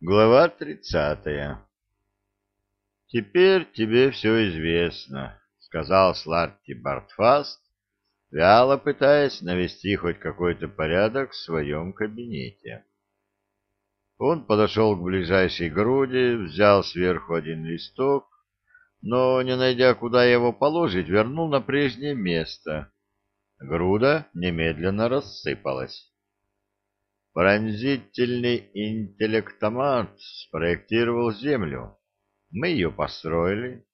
Глава тридцатая «Теперь тебе все известно», — сказал Сларти Бартфаст, вяло пытаясь навести хоть какой-то порядок в своем кабинете. Он подошел к ближайшей груди, взял сверху один листок, но, не найдя, куда его положить, вернул на прежнее место. Груда немедленно рассыпалась. Пронзительный интеллектомат спроектировал Землю. Мы ее построили,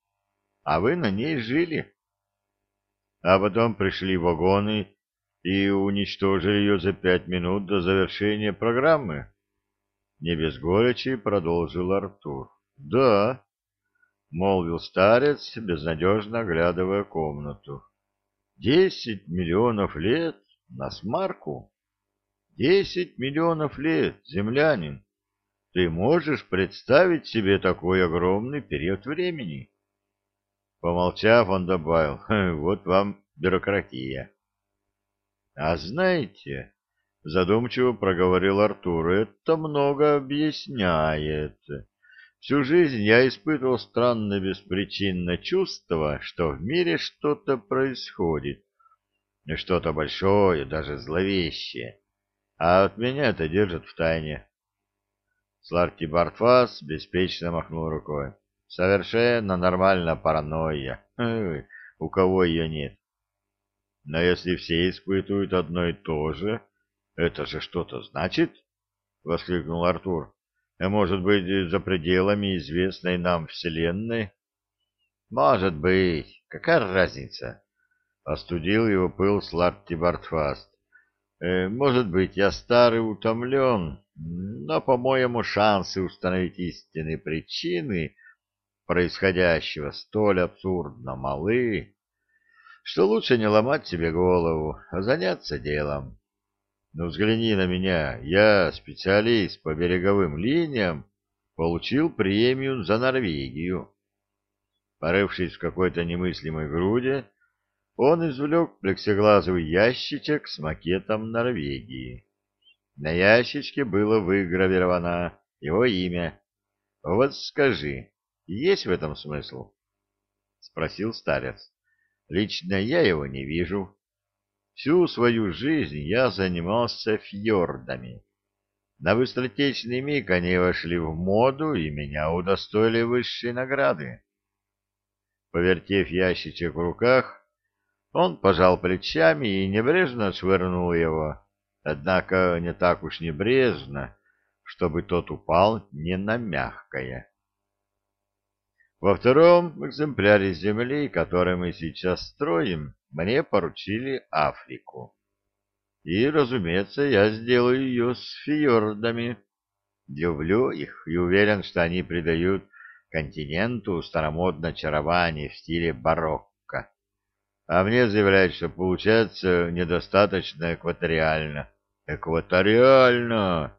а вы на ней жили. А потом пришли вагоны и уничтожили ее за пять минут до завершения программы. Не без горечи продолжил Артур. — Да, — молвил старец, безнадежно оглядывая комнату. — Десять миллионов лет на смарку. Десять миллионов лет, землянин. Ты можешь представить себе такой огромный период времени? Помолчав, он добавил, вот вам бюрократия. А знаете, задумчиво проговорил Артур, это много объясняет. Всю жизнь я испытывал странное беспричинное чувство, что в мире что-то происходит, что-то большое, даже зловещее а от меня это держат в тайне. Сларти Бартфас беспечно махнул рукой. Совершенно нормальная паранойя. У кого ее нет? Но если все испытывают одно и то же, это же что-то значит? Воскликнул Артур. А может быть, за пределами известной нам Вселенной? Может быть. Какая разница? Остудил его пыл Сларти Бартфаст. Э, может быть, я старый утомлен, но, по-моему, шансы установить истинные причины происходящего столь абсурдно малы, что лучше не ломать себе голову, а заняться делом. Ну, взгляни на меня, я, специалист по береговым линиям, получил премию за Норвегию. Порывшись в какой-то немыслимой груди, он извлек плексиглазовый ящичек с макетом Норвегии. На ящичке было выгравировано его имя. «Вот скажи, есть в этом смысл?» — спросил старец. «Лично я его не вижу. Всю свою жизнь я занимался фьордами. На быстротечный миг они вошли в моду и меня удостоили высшей награды». Повертев ящичек в руках, он пожал плечами и небрежно швырнул его, однако не так уж небрежно, чтобы тот упал не на мягкое. Во втором экземпляре Земли, который мы сейчас строим, мне поручили Африку. И, разумеется, я сделаю ее с фьордами. Люблю их и уверен, что они придают континенту старомодное очарование в стиле барокко а мне заявляют, что получается недостаточно экваториально. Экваториально!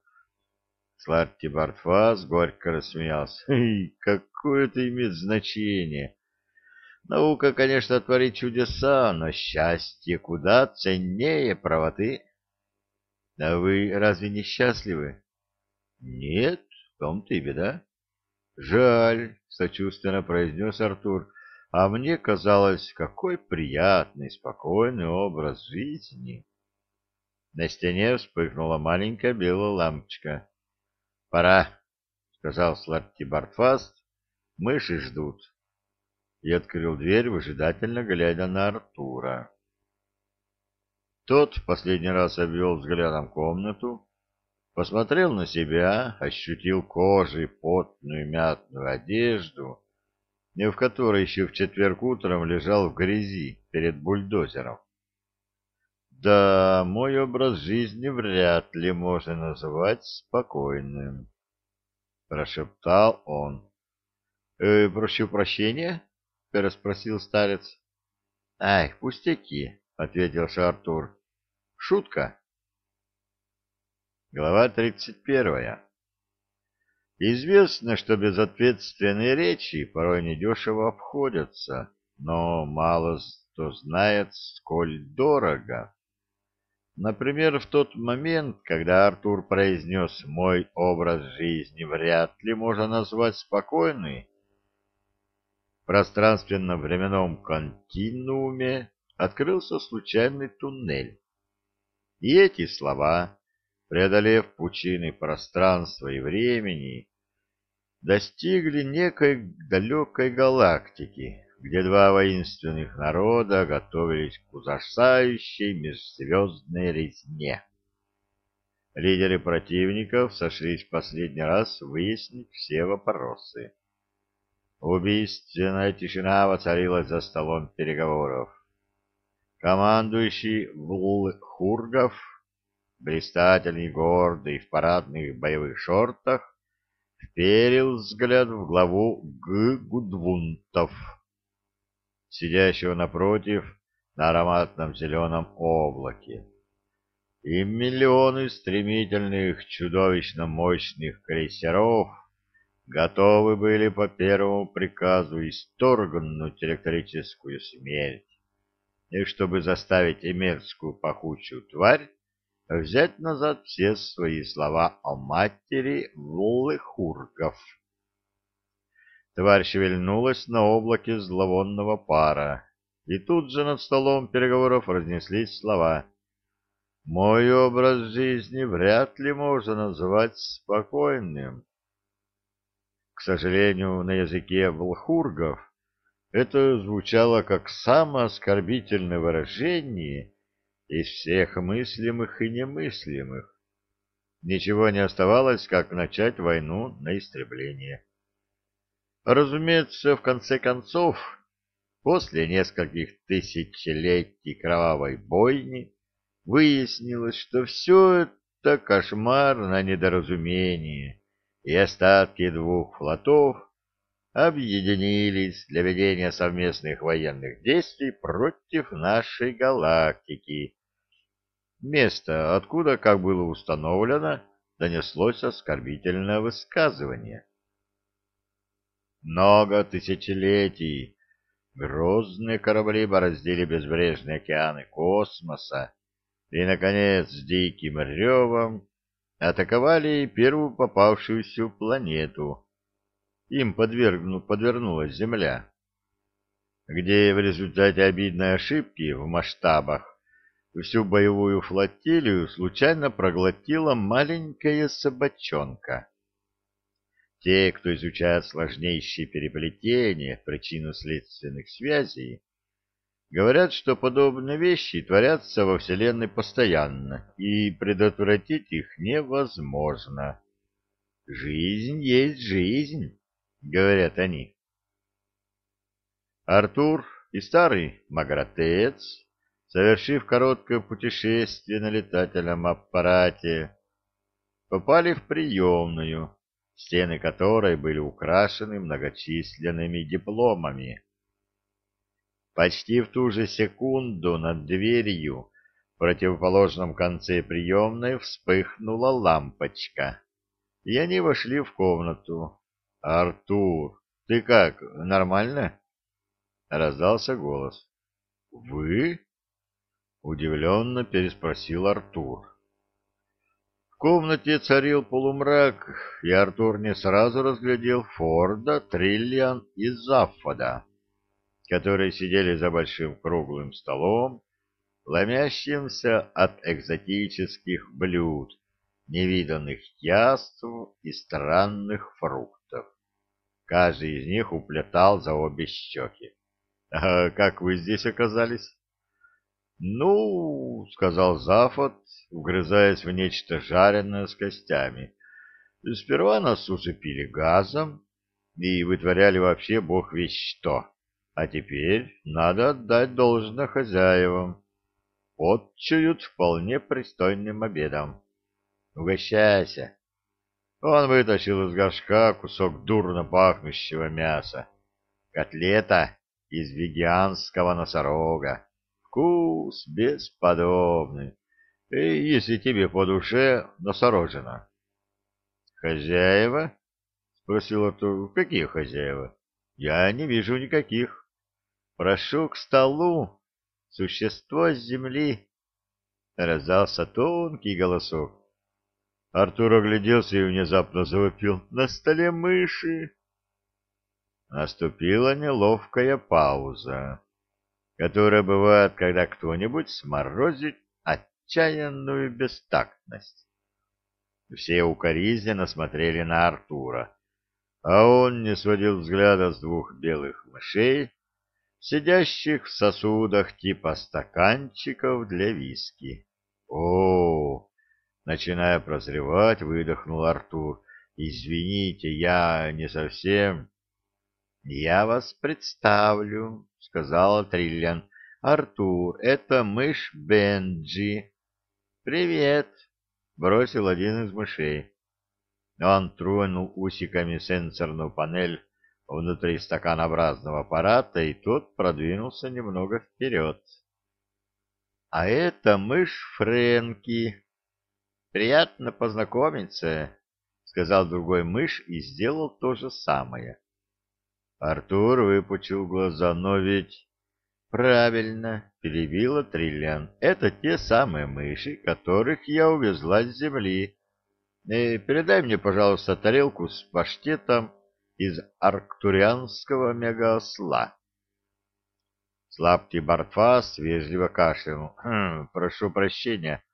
Сларти Бартфас горько рассмеялся. Какое это имеет значение? Наука, конечно, творит чудеса, но счастье куда ценнее правоты. А вы разве не счастливы? Нет, в том-то и беда. Жаль, сочувственно произнес Артур. А мне казалось, какой приятный, спокойный образ жизни. На стене вспыхнула маленькая белая лампочка. — Пора, — сказал Сларти Бартфаст. — Мыши ждут. И открыл дверь, выжидательно глядя на Артура. Тот в последний раз обвел взглядом комнату, посмотрел на себя, ощутил кожей потную мятную одежду в которой еще в четверг утром лежал в грязи перед бульдозером. Да, мой образ жизни вряд ли можно называть спокойным, — прошептал он. «Э, — Прошу прощения? — переспросил старец. — Ай, пустяки, — ответил Шартур. — Шутка. Глава тридцать первая. Известно, что безответственные речи порой недешево обходятся, но мало кто знает, сколь дорого. Например, в тот момент, когда Артур произнес «мой образ жизни вряд ли можно назвать спокойный», в пространственно-временном континууме открылся случайный туннель. И эти слова, преодолев пучины пространства и времени, достигли некой далекой галактики, где два воинственных народа готовились к ужасающей межзвездной резне. Лидеры противников сошлись в последний раз выяснить все вопросы. Убийственная тишина воцарилась за столом переговоров. Командующий Влхургов, блистательный, гордый, в парадных боевых шортах, вперил взгляд в главу Г. Гудвунтов, сидящего напротив на ароматном зеленом облаке. И миллионы стремительных, чудовищно мощных крейсеров готовы были по первому приказу исторгнуть электрическую смерть, и чтобы заставить эмерскую пахучую тварь взять назад все свои слова о матери Влыхургов. Тварь шевельнулась на облаке зловонного пара, и тут же над столом переговоров разнеслись слова «Мой образ жизни вряд ли можно назвать спокойным». К сожалению, на языке влхургов это звучало как самое оскорбительное выражение из всех мыслимых и немыслимых. Ничего не оставалось, как начать войну на истребление. Разумеется, в конце концов, после нескольких тысячелетий кровавой бойни, выяснилось, что все это кошмар на недоразумение, и остатки двух флотов объединились для ведения совместных военных действий против нашей галактики. Место, откуда, как было установлено, донеслось оскорбительное высказывание. Много тысячелетий грозные корабли бороздили безбрежные океаны космоса и, наконец, с диким ревом атаковали первую попавшуюся планету — им подвергну, подвернулась Земля, где в результате обидной ошибки в масштабах всю боевую флотилию случайно проглотила маленькая собачонка. Те, кто изучает сложнейшие переплетения причинно-следственных связей, говорят, что подобные вещи творятся во Вселенной постоянно, и предотвратить их невозможно. Жизнь есть жизнь говорят они. Артур и старый Магратец, совершив короткое путешествие на летательном аппарате, попали в приемную, стены которой были украшены многочисленными дипломами. Почти в ту же секунду над дверью в противоположном конце приемной вспыхнула лампочка, и они вошли в комнату, Артур, ты как, нормально? Раздался голос. Вы? Удивленно переспросил Артур. В комнате царил полумрак, и Артур не сразу разглядел Форда, Триллиан и Заффода, которые сидели за большим круглым столом, ломящимся от экзотических блюд, невиданных яств и странных фруктов. Каждый из них уплетал за обе щеки. — А как вы здесь оказались? — Ну, — сказал Зафот, угрызаясь в нечто жареное с костями. — Сперва нас усыпили газом и вытворяли вообще бог весь что. А теперь надо отдать должное хозяевам. Отчуют вполне пристойным обедом. Угощайся. Он вытащил из горшка кусок дурно пахнущего мяса. Котлета из вегианского носорога. Вкус бесподобный. И если тебе по душе, носорожина. «Хозяева?» — спросил Артур. «Какие хозяева?» «Я не вижу никаких. Прошу к столу, существо с земли». — раздался тонкий голосок. Артур огляделся и внезапно завопил. «На столе мыши!» Наступила неловкая пауза, которая бывает, когда кто-нибудь сморозит отчаянную бестактность. Все укоризненно смотрели на Артура, а он не сводил взгляда с двух белых мышей, сидящих в сосудах типа стаканчиков для виски. О, начиная прозревать, выдохнул Артур. Извините, я не совсем. Я вас представлю, сказала Триллиан. Артур, это мышь Бенджи. Привет, бросил один из мышей. Он тронул усиками сенсорную панель внутри стаканообразного аппарата, и тот продвинулся немного вперед. — А это мышь Фрэнки. — Приятно познакомиться, — сказал другой мышь и сделал то же самое. Артур выпучил глаза, но ведь... — Правильно, — перебила Триллиан. — Это те самые мыши, которых я увезла с земли. Э, передай мне, пожалуйста, тарелку с паштетом из арктурианского мегаосла. Слабкий Бартфас вежливо кашлянул. Хм, прошу прощения.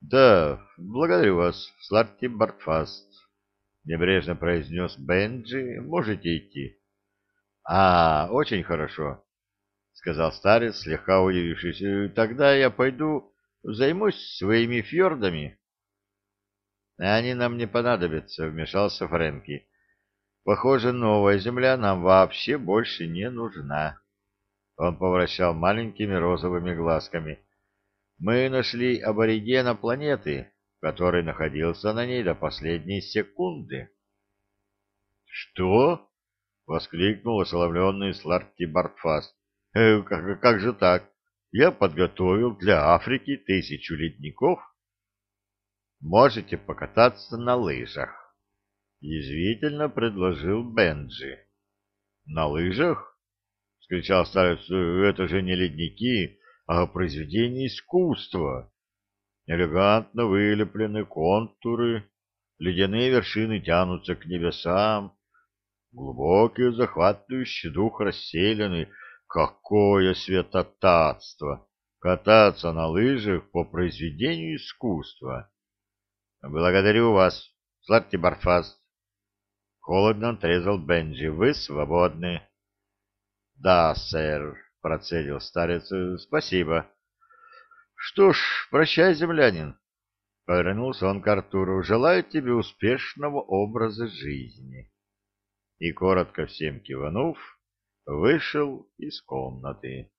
Да, благодарю вас, Слабкий Бартфаст. Небрежно произнес Бенджи. Можете идти. А, очень хорошо, сказал старец, слегка удивившись. Тогда я пойду займусь своими фьордами. Они нам не понадобятся, вмешался Фрэнки. Похоже, новая земля нам вообще больше не нужна. Он повращал маленькими розовыми глазками. Мы нашли аборигена планеты, который находился на ней до последней секунды. Что? Воскликнул ошеломленный Сларти Бартфаст. Э, как, как же так? Я подготовил для Африки тысячу ледников. Можете покататься на лыжах. — язвительно предложил Бенджи. «На лыжах?» — скричал старец. «Это же не ледники, а произведение искусства. Элегантно вылеплены контуры, ледяные вершины тянутся к небесам, глубокий захватывающий дух расселены. Какое святотатство! Кататься на лыжах по произведению искусства!» «Благодарю вас, Сладкий Барфаст!» Холодно отрезал Бенджи. Вы свободны. Да, сэр, процедил старец. Спасибо. Что ж, прощай, землянин. Повернулся он к Артуру. Желаю тебе успешного образа жизни. И, коротко всем киванув, вышел из комнаты.